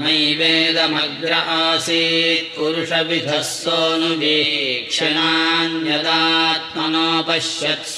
आत्मैवेदमग्र आसीत् पुरुषविधः सोऽनुवीक्षणान्यदात्मनो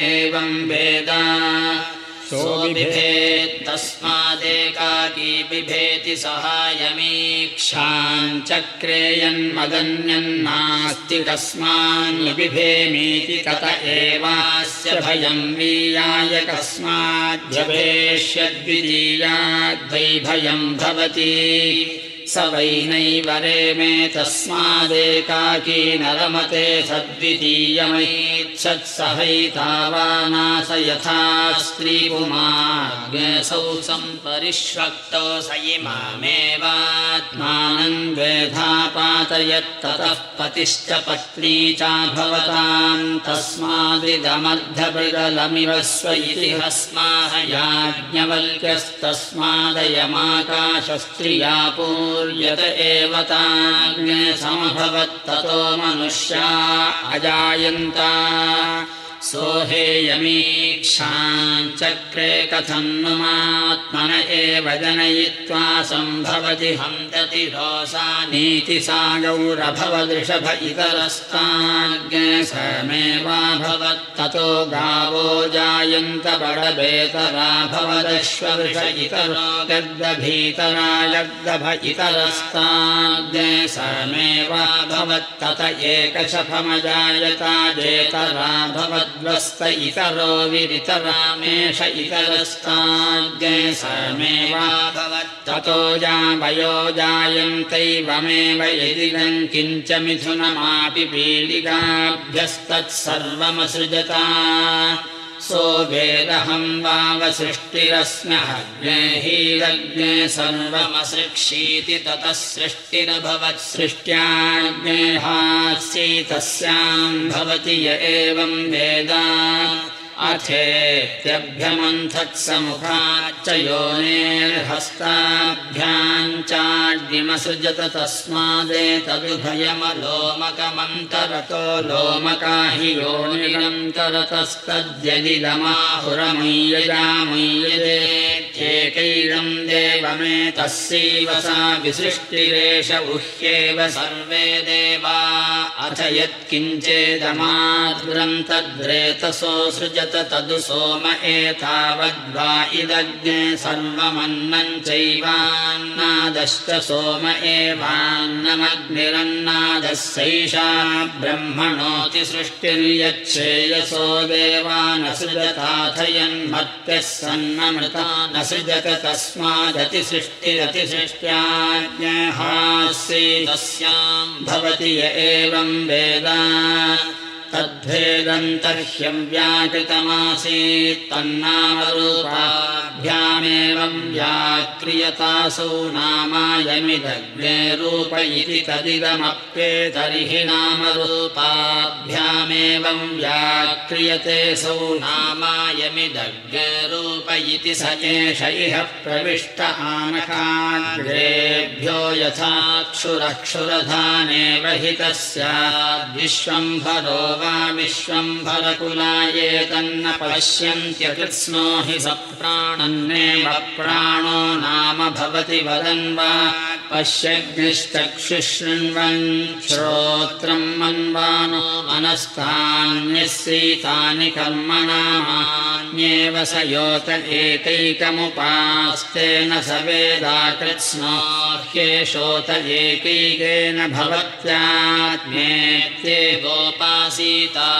एवं वेद। सोऽबिभेत्तस्मादेकाकी बिभेति सहायमीक्षाञ्चक्रेयन्मदन्यन्नास्ति कस्मान्निबिभेमीति तत एवास्य भयं वीयाय कस्माद्भवेष्यद्वितीयाद्वैभयं भवति स वै रेमे तस्मादेकाकी नरमते सद्वितीयमैच्छत्सहैतावानास यथा स्त्रीपुमाग्नेऽसौ सम्परिष्वक्तो स इमामेवात्मानन्वेधापातयत्ततः पतिश्च पत्नी चा भवताम् तस्मादिदमर्धबिडलमिव स्व इति पूर्यत एव ताज्ञे समभवत्ततो मनुष्या अजायन्ता सोहेयमीक्षाञ्चक्रे कथं नुमात्मन एव जनयित्वा सम्भवति हन्तति रोसा नीतिसा गौरभवदृषभ इतरस्ताज्ञे समेवाभवत्ततो गावो जायन्त बडबेतरा भवदश्ववृष इतरो गद्दभीतरा यद्दभ इतरस्ताज्ञे समेवाभवत्तत एकशफमजायता जेतरा भवत् स्त इतरो विरितरामेष इतरस्ताज्ञे समेवाभवत्ततो जावयो जायन्तैवमेव यदिदं किञ्च मिथुनमापि पीडिकाभ्यस्तत्सर्वमसृजता सो वेदहं वावसृष्टिरस्म्यहज्ञे हीरज्ञे सर्वमसृक्षीति ततः सृष्टिरभवत् सृष्ट्याज्ञेहास्यै तस्यां भवति य एवं वेद अथेत्यभ्यमन्थत्समुखाच्च योनेर्हस्ताभ्याञ्चाड्यमसृजत तस्मादेतदुभयमलोमकमन्तरतो लोमका हि योनिरन्तरतस्तद्यदिदमाहुरमुय्यजामुय्यदेत्येकैदं देवमेतस्यैव सा विसृष्टिरेष उह्येव सर्वे देवा अथ यत्किञ्चेदमाद्ग्रन्तद्रेतसो सृजत तदु सोम एतावद्वा इदग्ने सर्वमन्नम् चैवान्नादश्च सोम एवान्नमग्निरन्नादस्यैषा ब्रह्मणोति सृष्टिर्यच्छेयसो देवानसृजताथयन्मत्यः सन्नमृता न सृजत तस्मादतिसृष्टिरतिसृष्ट्याज्ञहास्यै तस्याम् भवति य एवं वेद व्याकृतमासीत् तन्नामरूपाभ्यामेवं व्याक्रियतासौ नामायमिदग्ने रूप इति नामरूपाभ्यामेवं व्याक्रियते सौ नामायमिदग्ने रूप इति स इह प्रविष्ट आनकाग्रेभ्यो यथाक्षुरक्षुरधानेव हि तस्याद्विश्वम्भरो वा विश्वम्भरकुलायेतन्न पश्यन्त्यकृत्स्नो हि सप्राणन्नेव प्राणो नाम भवति वदन् वा पश्यग्निश्चक्षुशृण्वन् श्रोत्रं मन्वानो मनस्तान्यस्यैतानि कर्मणामान्येव स योत एकैकमुपास्तेन स वेदाकृत्स्नो ह्येषोत एकैकेन भवत्यात्मेत्येवोपासीता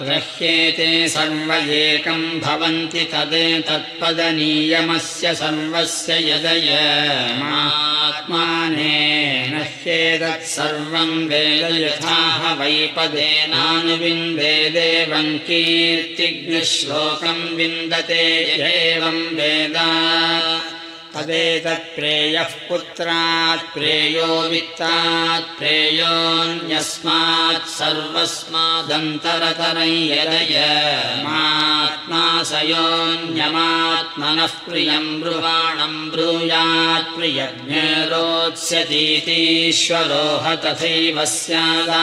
ग्रह्येते सर्व एकं भवन्ति तदेतत्पदनीयमस्य सर्वस्य यदयमात्मानेन ह्येतत्सर्वं वेद यथाह वैपदेनानुविन्देदेवं विन्दते एवं वेद। तदेतत्प्रेयः पुत्रात् प्रेयो वित्तात् प्रेयोऽन्यस्मात् सर्वस्मादन्तरतरै यदय मात्मा स योऽन्यमात्मनः प्रियम् ब्रुवाणम् ब्रूयात् प्रियज्ञरोत्स्यतीतीश्वरोह तथैव स्यादात्मानमेव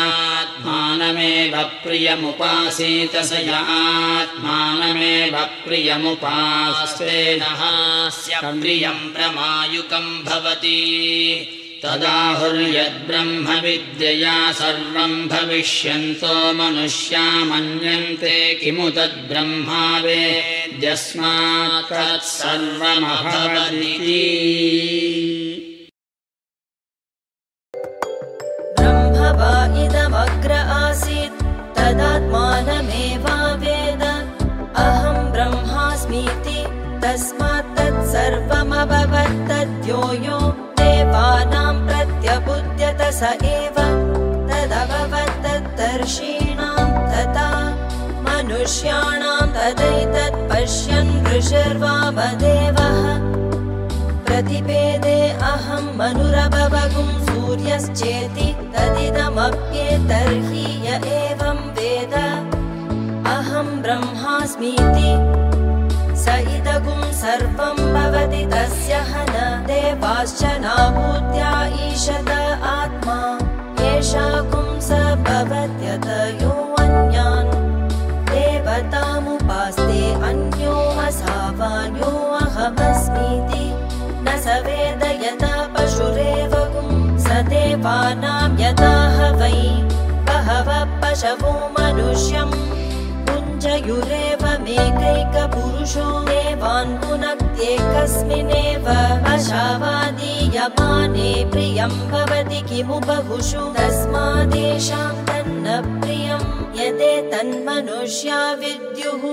प्रियमुपासीत स य आत्मानमेव प्रियमुपास्तेनः प्रियम् प्रमायुकम् भवति तदाहुर्यद्ब्रह्मविद्यया सर्वम् भविष्यन्तो मनुष्या मन्यन्ते किमु तत्सर्वमभवदिति। ब्रह्म वा इदमग्र आसीत् तदात्मानमेवावेद। अहम् ब्रह्मास्मीति तस्मात् तत्सर्वमभवत्तद्यो यो देवानाम् प्रत्यबुध्यत एव तदभवत्तद्दर्शीणाम् तथा मनुष्याणाम् तदैतत् पश्यन् ऋषिर्वामदेवः प्रतिपेदे अहम् मनुरभवगुम् सूर्यश्चेति तदिदमप्येतर्हि य एवम् वेद। अहम् ब्रह्मास्मीति स इदगुम् सर्वम् भवति तस्य ह न देवाश्च नाभूत्या ईशत आत्मा एषा गुंस भवत्यत यो अन्यान् देवतामुपास्ते अन्यो असावान्यो अहमस्मीति न स वेद यथा पशुरेव स देवानां यथा ह वै बहवः पशवो मनुष्यम्। कुञ्जयुरेव मेकैकपुरुषो देवान् पुनक्त्येकस्मिन्नेव अशावादीयमाने प्रियं भवति किमु बहुषु। तस्मादेषां तन्न प्रियं यदे तन्मनुष्या विद्युः